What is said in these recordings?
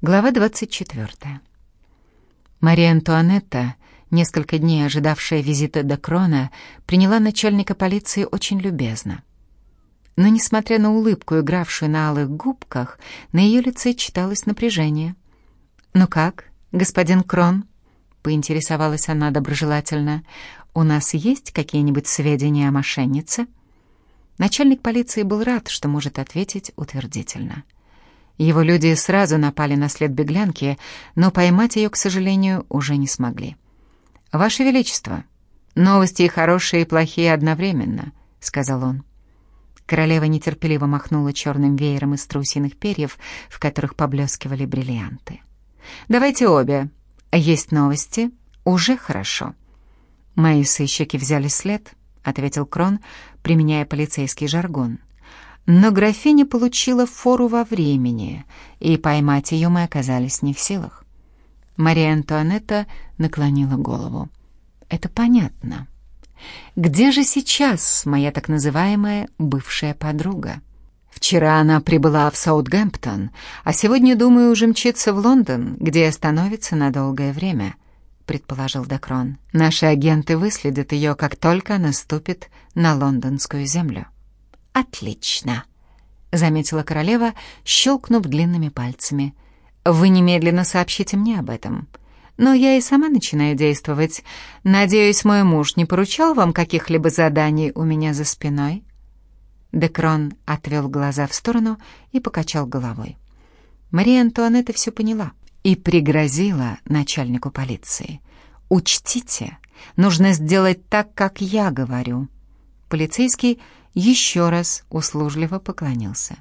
Глава 24. Мария Антуанетта, несколько дней ожидавшая визита Декрона, приняла начальника полиции очень любезно. Но, несмотря на улыбку, игравшую на алых губках, на ее лице читалось напряжение. «Ну как, господин Крон?» — поинтересовалась она доброжелательно. «У нас есть какие-нибудь сведения о мошеннице?» Начальник полиции был рад, что может ответить утвердительно. — его люди сразу напали на след беглянки, но поймать ее, к сожалению, уже не смогли. «Ваше Величество, новости и хорошие, и плохие одновременно», — сказал он. Королева нетерпеливо махнула черным веером из трусиных перьев, в которых поблескивали бриллианты. «Давайте обе. Есть новости? Уже хорошо». «Мои сыщики взяли след», — ответил Крон, применяя полицейский жаргон. Но графиня получила фору во времени, и поймать ее мы оказались не в силах. Мария Антуанетта наклонила голову. «Это понятно. Где же сейчас моя так называемая бывшая подруга? Вчера она прибыла в Саутгемптон, а сегодня, думаю, уже мчится в Лондон, где остановится на долгое время», — предположил Декрон. «Наши агенты выследят ее, как только она ступит на лондонскую землю». «Отлично», — заметила королева, щелкнув длинными пальцами. «Вы немедленно сообщите мне об этом. Но я и сама начинаю действовать. Надеюсь, мой муж не поручал вам каких-либо заданий у меня за спиной?» Декрон отвел глаза в сторону и покачал головой. Мария Антуанетта все поняла и пригрозила начальнику полиции. «Учтите, нужно сделать так, как я говорю». Полицейский еще раз услужливо поклонился.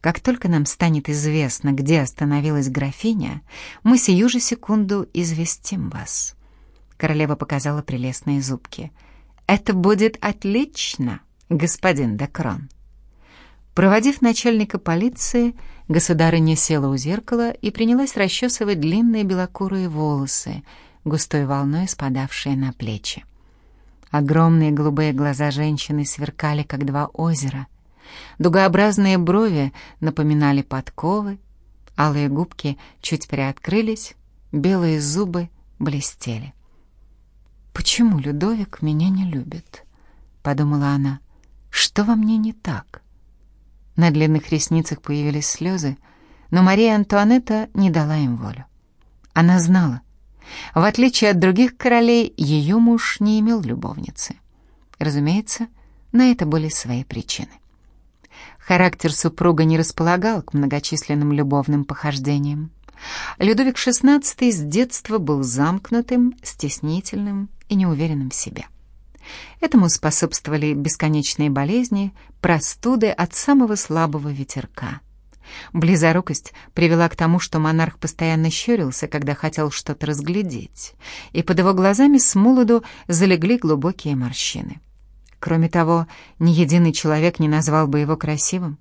«Как только нам станет известно, где остановилась графиня, мы сию же секунду известим вас». Королева показала прелестные зубки. «Это будет отлично, господин Декрон». Проводив начальника полиции, государыня села у зеркала и принялась расчесывать длинные белокурые волосы, густой волной спадавшие на плечи. Огромные голубые глаза женщины сверкали, как два озера. Дугообразные брови напоминали подковы, алые губки чуть приоткрылись, белые зубы блестели. «Почему Людовик меня не любит?» — подумала она. «Что во мне не так?» На длинных ресницах появились слезы, но Мария Антуанетта не дала им волю. Она знала, в отличие от других королей, ее муж не имел любовницы. Разумеется, на это были свои причины. Характер супруга не располагал к многочисленным любовным похождениям. Людовик XVI с детства был замкнутым, стеснительным и неуверенным в себе. Этому способствовали бесконечные болезни, простуды от самого слабого ветерка – Близорукость привела к тому, что монарх постоянно щурился, когда хотел что-то разглядеть, и под его глазами с молоду залегли глубокие морщины. Кроме того, ни единый человек не назвал бы его красивым.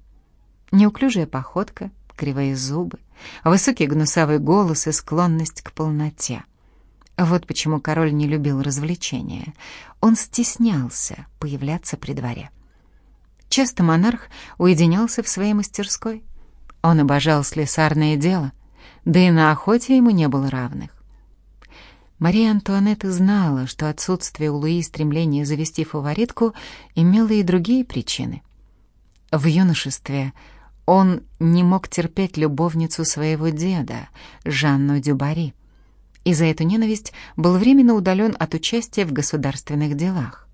Неуклюжая походка, кривые зубы, высокий гнусавый голос и склонность к полноте. Вот почему король не любил развлечения. Он стеснялся появляться при дворе. Часто монарх уединялся в своей мастерской — он обожал слесарное дело, да и на охоте ему не было равных. Мария Антуанетта знала, что отсутствие у Луи стремления завести фаворитку имело и другие причины. В юношестве он не мог терпеть любовницу своего деда, Жанну Дюбари, и за эту ненависть был временно удален от участия в государственных делах.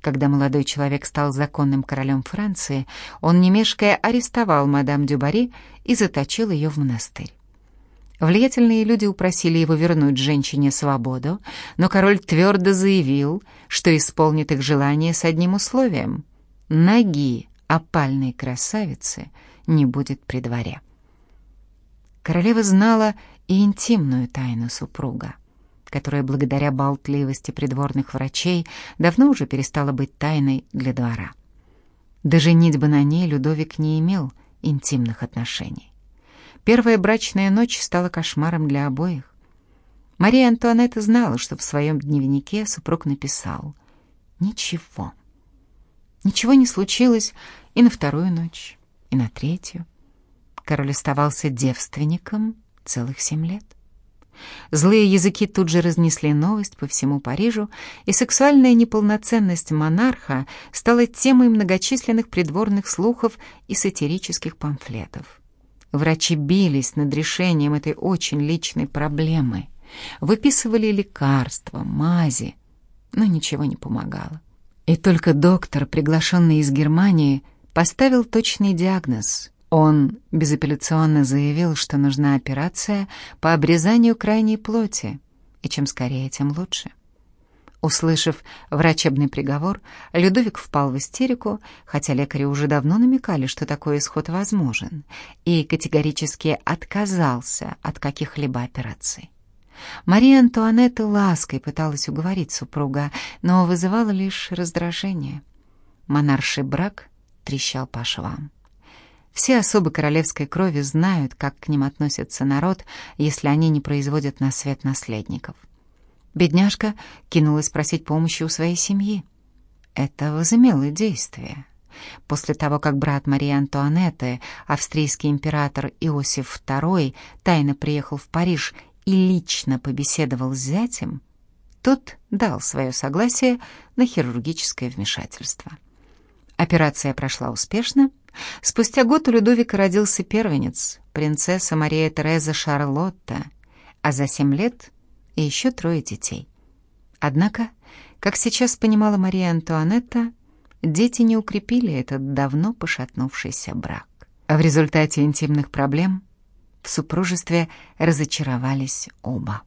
Когда молодой человек стал законным королем Франции, он, не мешкая, арестовал мадам Дюбари и заточил ее в монастырь. Влиятельные люди упросили его вернуть женщине свободу, но король твердо заявил, что исполнит их желание с одним условием — ноги опальной красавицы не будет при дворе. Королева знала и интимную тайну супруга которая благодаря болтливости придворных врачей давно уже перестала быть тайной для двора. До женитьбы на ней Людовик не имел интимных отношений. Первая брачная ночь стала кошмаром для обоих. Мария Антуанетта знала, что в своем дневнике супруг написал «Ничего». Ничего не случилось и на вторую ночь, и на третью. Король оставался девственником целых семь лет. Злые языки тут же разнесли новость по всему Парижу, и сексуальная неполноценность монарха стала темой многочисленных придворных слухов и сатирических памфлетов. Врачи бились над решением этой очень личной проблемы, выписывали лекарства, мази, но ничего не помогало. И только доктор, приглашенный из Германии, поставил точный диагноз он безапелляционно заявил, что нужна операция по обрезанию крайней плоти, и чем скорее, тем лучше. Услышав врачебный приговор, Людовик впал в истерику, хотя лекари уже давно намекали, что такой исход возможен, и категорически отказался от каких-либо операций. Мария Антуанетта лаской пыталась уговорить супруга, но вызывала лишь раздражение. Монарший брак трещал по швам. Все особы королевской крови знают, как к ним относится народ, если они не производят на свет наследников. Бедняжка кинулась просить помощи у своей семьи. Это возымело действие. После того, как брат Марии Антуанетты, австрийский император Иосиф II, тайно приехал в Париж и лично побеседовал с зятем, тот дал свое согласие на хирургическое вмешательство. Операция прошла успешно, Спустя год у Людовика родился первенец, принцесса Мария Тереза Шарлотта, а за семь лет и еще трое детей. Однако, как сейчас понимала Мария Антуанетта, дети не укрепили этот давно пошатнувшийся брак. А в результате интимных проблем в супружестве разочаровались оба.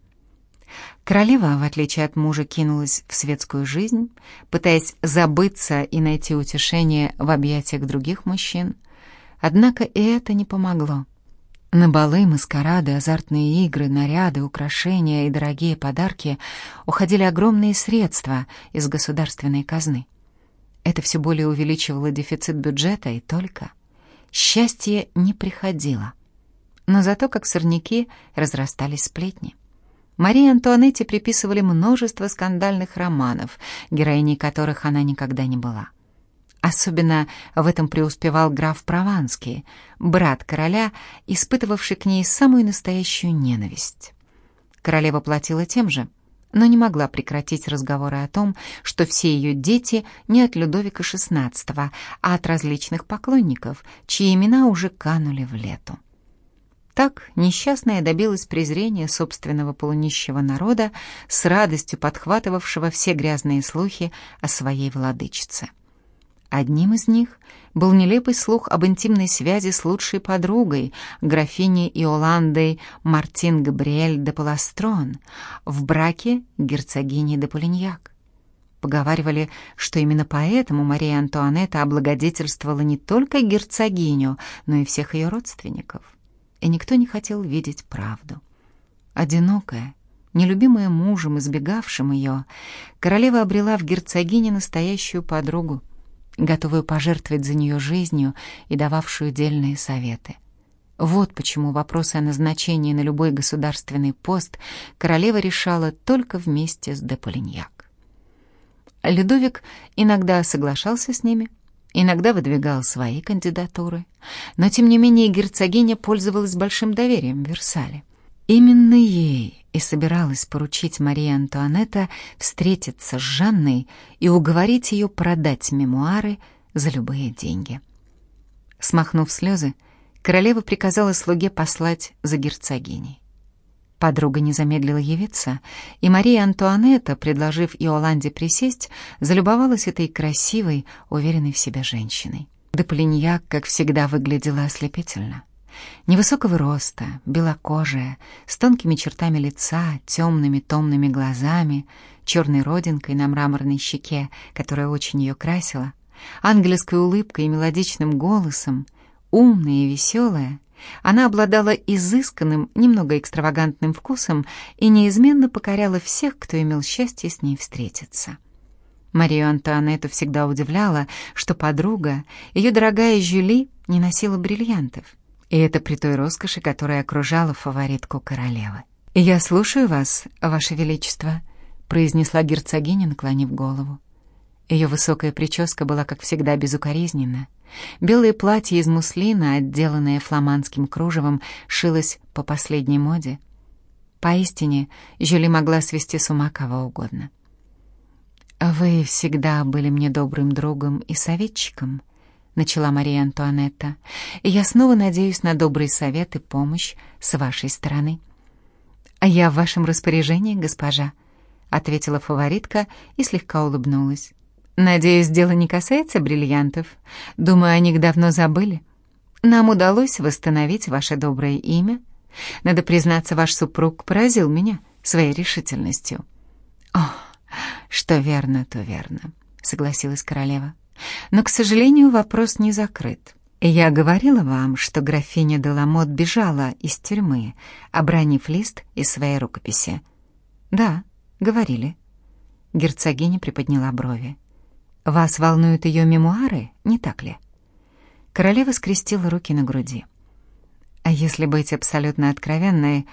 Королева, в отличие от мужа, кинулась в светскую жизнь, пытаясь забыться и найти утешение в объятиях других мужчин. Однако и это не помогло. На балы, маскарады, азартные игры, наряды, украшения и дорогие подарки уходили огромные средства из государственной казны. Это все более увеличивало дефицит бюджета и только. Счастье не приходило. Но зато, как сорняки, разрастались сплетни. Марии Антуанетте приписывали множество скандальных романов, героиней которых она никогда не была. Особенно в этом преуспевал граф Прованский, брат короля, испытывавший к ней самую настоящую ненависть. Королева платила тем же, но не могла прекратить разговоры о том, что все ее дети не от Людовика XVI, а от различных поклонников, чьи имена уже канули в лету. Так несчастная добилась презрения собственного полунищего народа, с радостью подхватывавшего все грязные слухи о своей владычице. Одним из них был нелепый слух об интимной связи с лучшей подругой, графиней Иоландой Мартин Габриэль де Паластрон, в браке герцогини де Полиньяк. Поговаривали, что именно поэтому Мария Антуанетта облагодетельствовала не только герцогиню, но и всех ее родственников и никто не хотел видеть правду. Одинокая, нелюбимая мужем, избегавшим ее, королева обрела в герцогине настоящую подругу, готовую пожертвовать за нее жизнью и дававшую дельные советы. Вот почему вопросы о назначении на любой государственный пост королева решала только вместе с де Полиньяк. Людовик иногда соглашался с ними, иногда выдвигал свои кандидатуры, но тем не менее герцогиня пользовалась большим доверием в Версале. Именно ей и собиралась поручить Мария Антуанетта встретиться с Жанной и уговорить ее продать мемуары за любые деньги. Смахнув слезы, королева приказала слуге послать за герцогиней. Подруга не замедлила явиться, и Мария Антуанетта, предложив Иоланде присесть, залюбовалась этой красивой, уверенной в себе женщиной. Деполиньяк, как всегда, выглядела ослепительно. Невысокого роста, белокожая, с тонкими чертами лица, темными томными глазами, черной родинкой на мраморной щеке, которая очень ее красила, ангельской улыбкой и мелодичным голосом, умная и веселая — она обладала изысканным, немного экстравагантным вкусом и неизменно покоряла всех, кто имел счастье с ней встретиться. Марию Антуанетту всегда удивляло, что подруга, ее дорогая Жюли, не носила бриллиантов. И это при той роскоши, которая окружала фаворитку королевы. «Я слушаю вас, Ваше Величество», — произнесла герцогиня, наклонив голову. Ее высокая прическа была, как всегда, безукоризненна. Белое платье из муслина, отделанное фламандским кружевом, шилось по последней моде. Поистине, Жюли могла свести с ума кого угодно. «Вы всегда были мне добрым другом и советчиком», — начала Мария Антуанетта, «и я снова надеюсь на добрый совет и помощь с вашей стороны». «А «Я в вашем распоряжении, госпожа», — ответила фаворитка и слегка улыбнулась. «Надеюсь, дело не касается бриллиантов. Думаю, о них давно забыли. Нам удалось восстановить ваше доброе имя. Надо признаться, ваш супруг поразил меня своей решительностью». «О, что верно, то верно», — согласилась королева. «Но, к сожалению, вопрос не закрыт». Я говорила вам, что графиня Деламот бежала из тюрьмы, обронив лист из своей рукописи. Да, говорили. Герцогиня приподняла брови. Вас волнуют ее мемуары, не так ли? Королева скрестила руки на груди. А если быть абсолютно откровенной,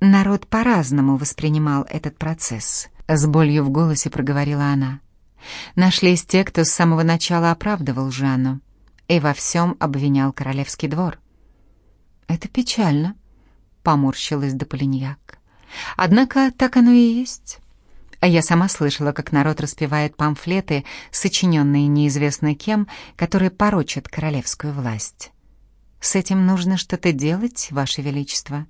народ по-разному воспринимал этот процесс. С болью в голосе проговорила она. Нашлись те, кто с самого начала оправдывал Жанну и во всем обвинял королевский двор. «Это печально», — поморщилась Дополиньяк. «Однако так оно и есть. А я сама слышала, как народ распевает памфлеты, сочиненные неизвестно кем, которые порочат королевскую власть. С этим нужно что-то делать, Ваше Величество.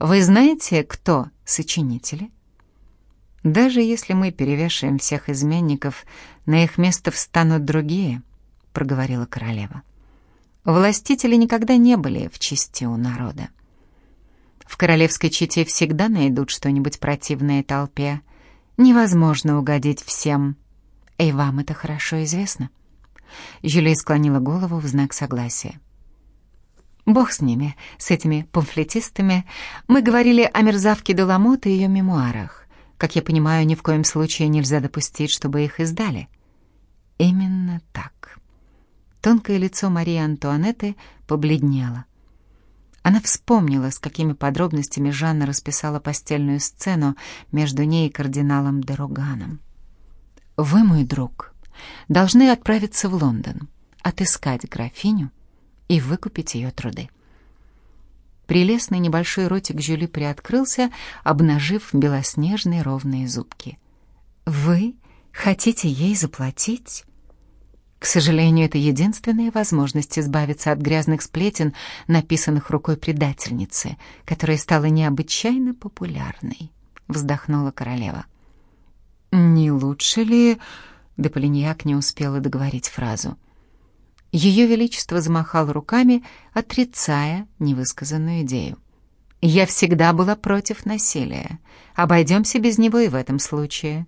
Вы знаете, кто сочинители?» «Даже если мы перевешаем всех изменников, на их место встанут другие», — проговорила королева. «Властители никогда не были в чести у народа. В королевской чете всегда найдут что-нибудь противное толпе. Невозможно угодить всем, и вам это хорошо известно». Жюли склонила голову в знак согласия. «Бог с ними, с этими памфлетистами. Мы говорили о мерзавке Деламот и ее мемуарах. Как я понимаю, ни в коем случае нельзя допустить, чтобы их издали». «Именно так». Тонкое лицо Марии Антуанетты побледнело. Она вспомнила, с какими подробностями Жанна расписала постельную сцену между ней и кардиналом Дероганом. «Вы, мой друг, должны отправиться в Лондон, отыскать графиню и выкупить ее труды». Прелестный небольшой ротик Жюли приоткрылся, обнажив белоснежные ровные зубки. «Вы хотите ей заплатить?» К сожалению, это единственная возможность избавиться от грязных сплетен, написанных рукой предательницы, которая стала необычайно популярной, вздохнула королева. Не лучше ли, Деполиньяк не успела договорить фразу. Ее величество замахал руками, отрицая невысказанную идею. Я всегда была против насилия. Обойдемся без него и в этом случае.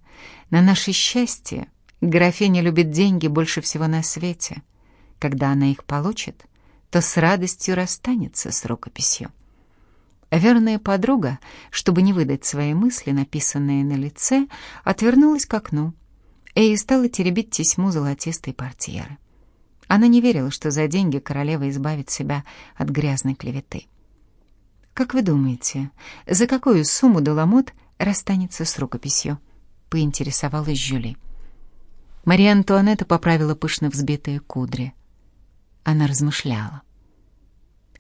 На наше счастье Графиня любит деньги больше всего на свете. Когда она их получит, то с радостью расстанется с рукописью. Верная подруга, чтобы не выдать свои мысли, написанные на лице, отвернулась к окну и стала теребить тесьму золотистой портьеры. Она не верила, что за деньги королева избавит себя от грязной клеветы. «Как вы думаете, за какую сумму Деламот расстанется с рукописью?» — поинтересовалась Жюли. Мария Антуанетта поправила пышно взбитые кудри. Она размышляла.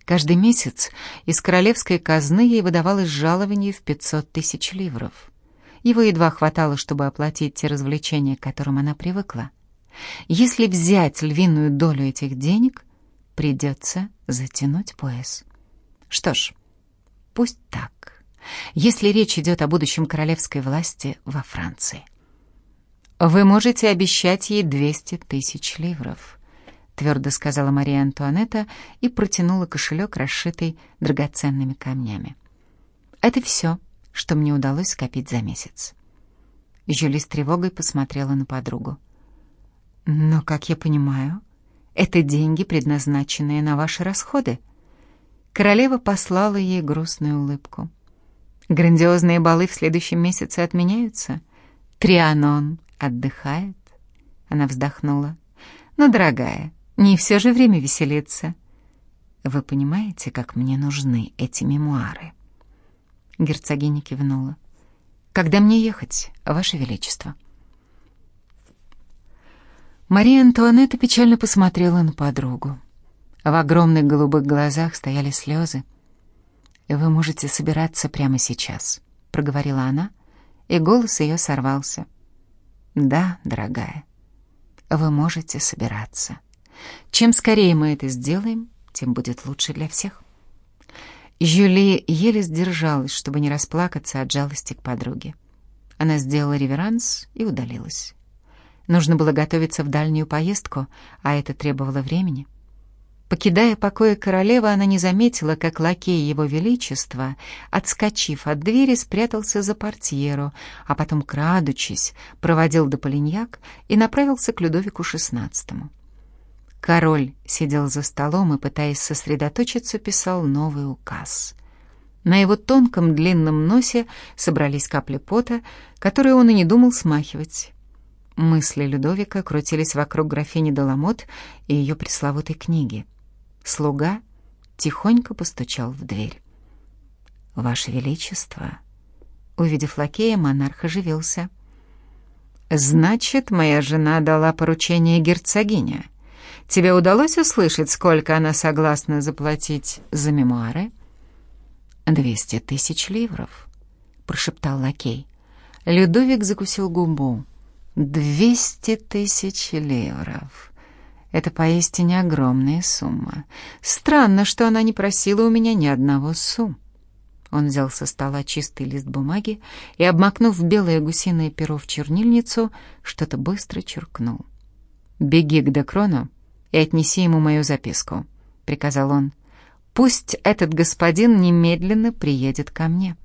Каждый месяц из королевской казны ей выдавалось жалование в 500 тысяч ливров. Его едва хватало, чтобы оплатить те развлечения, к которым она привыкла. Если взять львиную долю этих денег, придется затянуть пояс. Что ж, пусть так, если речь идет о будущем королевской власти во Франции. «Вы можете обещать ей двести тысяч ливров», — твердо сказала Мария Антуанетта и протянула кошелек, расшитый драгоценными камнями. «Это все, что мне удалось скопить за месяц». Жюли с тревогой посмотрела на подругу. «Но, как я понимаю, это деньги, предназначенные на ваши расходы». Королева послала ей грустную улыбку. «Грандиозные балы в следующем месяце отменяются. Трианон отдыхает?» Она вздохнула. «Ну, дорогая, не все же время веселиться. Вы понимаете, как мне нужны эти мемуары?» Герцогиня кивнула. «Когда мне ехать, Ваше Величество?» Мария Антуанетта печально посмотрела на подругу. В огромных голубых глазах стояли слезы. «Вы можете собираться прямо сейчас», — проговорила она, и голос ее сорвался. «Да, дорогая, вы можете собираться. Чем скорее мы это сделаем, тем будет лучше для всех». Жюли еле сдержалась, чтобы не расплакаться от жалости к подруге. Она сделала реверанс и удалилась. Нужно было готовиться в дальнюю поездку, а это требовало времени. Покидая покои королевы, она не заметила, как лакей его величества, отскочив от двери, спрятался за портьеру, а потом, крадучись, проводил до Полиньяк и направился к Людовику XVI. Король сидел за столом и, пытаясь сосредоточиться, писал новый указ. На его тонком длинном носе собрались капли пота, которые он и не думал смахивать. Мысли Людовика крутились вокруг графини Деламот и ее пресловутой книги. Слуга тихонько постучал в дверь. «Ваше Величество!» Увидев лакея, монарх оживился. «Значит, моя жена дала поручение герцогине. Тебе удалось услышать, сколько она согласна заплатить за мемуары?» «Двести тысяч ливров», — прошептал лакей. Людовик закусил губу. «Двести тысяч ливров!» Это поистине огромная сумма. Странно, что она не просила у меня ни одного су. Он взял со стола чистый лист бумаги и, обмакнув белое гусиное перо в чернильницу, что-то быстро черкнул. «Беги к Декрону и отнеси ему мою записку», — приказал он. «Пусть этот господин немедленно приедет ко мне».